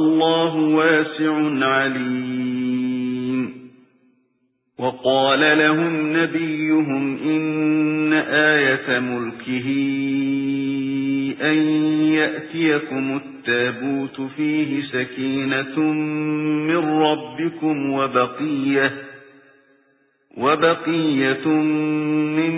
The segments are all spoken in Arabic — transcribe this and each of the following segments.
وَاللَّهُ وَاسِعٌ عَلِيمٌ. وَقَالَ لَهُمْ نَبِيُّهُمْ إِنَّ آيَةَ مُلْكِهِ أَن يَأْتِيَكُمُ التَّابُوتُ فِيهِ سَكِينَةٌ مِّن رَّبِّكُمْ وَبَقِيَّةٌ وَبَقِيَّةٌ مِّمَّا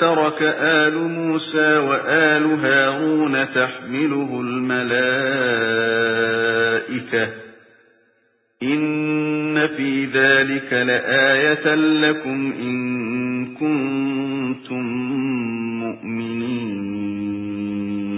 تَرَكَ آلُ مُوسَى وَآلُ هَارُونَ تَحْمِلُهُ الْمَلَائِكَةُ. إِنَّ فِي ذَلِكَ لَآيَةً لَكُمْ إِن كُنتُم